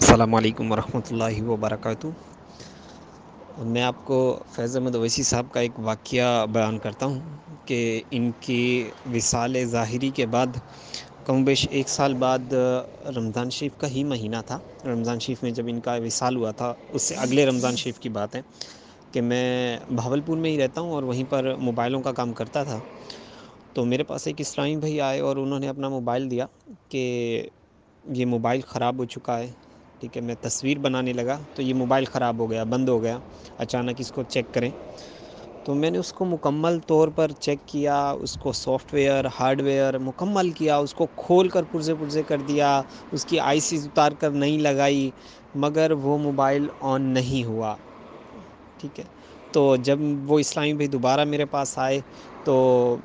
السلام علیکم ورحمۃ اللہ وبرکاتہ۔ میں آپ کو فیض احمد اویسی صاحب کا ایک واقعہ بیان کرتا ہوں کہ ان کی وصال ظاہری کے بعد کم بیش ایک سال بعد، رمضان شریف کا ہی مہینہ تھا۔ رمضان شریف میں جب ان کا وصال ہوا تھا، اس سے اگلے رمضان شریف کی بات ہے کہ میں بھاول پور میں ہی رہتا ہوں اور وہیں پر موبائلوں کا کام کرتا تھا۔ تو میرے پاس ایک اسلامی بھائی آئے اور انہوں نے اپنا موبائل دیا کہ یہ موبائل خراب ہو چکا ہے۔ ٹھیک ہے، میں تصویر بنانے لگا تو یہ موبائل خراب ہو گیا، بند ہو گیا، اچانک اس کو چیک کریں۔ تو میں نے اس کو مکمل طور پر چیک کیا، اس کو سافٹ ویئر ہارڈ ویئر مکمل کیا، اس کو کھول کر پرزے پرزے کر دیا، اس کی آئی سی اتار کر نہیں لگائی، مگر وہ موبائل آن نہیں ہوا۔ ٹھیک ہے، تو جب وہ اسلامی بھائی دوبارہ میرے پاس آئے تو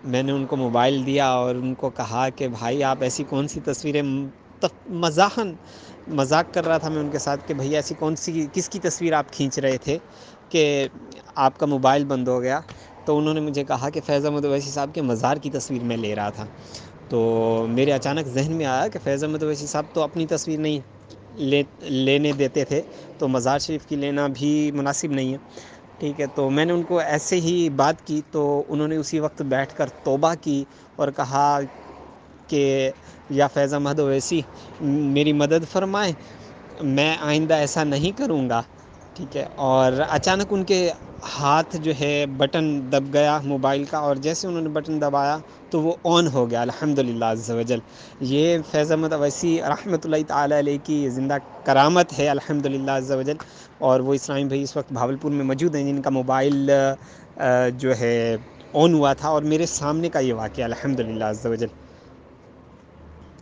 میں نے ان کو موبائل دیا اور ان کو کہا کہ بھائی آپ ایسی کون سی تصویریں مزاحن مذاق کر رہا تھا میں ان کے ساتھ کہ بھیا ایسی کون سی کس کی تصویر آپ کھینچ رہے تھے کہ آپ کا موبائل بند ہو گیا؟ تو انہوں نے مجھے کہا کہ فیض احمد اویسی صاحب کے مزار کی تصویر میں لے رہا تھا۔ تو میرے اچانک ذہن میں آیا کہ فیض احمد اویسی صاحب تو اپنی تصویر نہیں لے، لینے دیتے تھے، تو مزار شریف کی لینا بھی مناسب نہیں ہے۔ ٹھیک ہے، تو میں نے ان کو ایسے ہی بات کی تو انہوں نے اسی وقت بیٹھ کر توبہ کی اور کہا کہ یا فیض احمد اویسی میری مدد فرمائیں میں آئندہ ایسا نہیں کروں گا، ٹھیک ہے؟ اور اچانک ان کے ہاتھ جو ہے بٹن دب گیا موبائل کا، اور جیسے انہوں نے بٹن دبایا تو وہ آن ہو گیا الحمد للہ عز و جل۔ یہ فیض احمد اویسی رحمۃ اللہ تعالی علیہ کی زندہ کرامت ہے الحمد للہ عز و جل۔ اور وہ اسلام بھائی اس وقت بھاول پور میں موجود ہیں، جن کا موبائل جو ہے آن ہوا تھا، اور میرے سامنے کا یہ واقعہ الحمد للہ عز و جل۔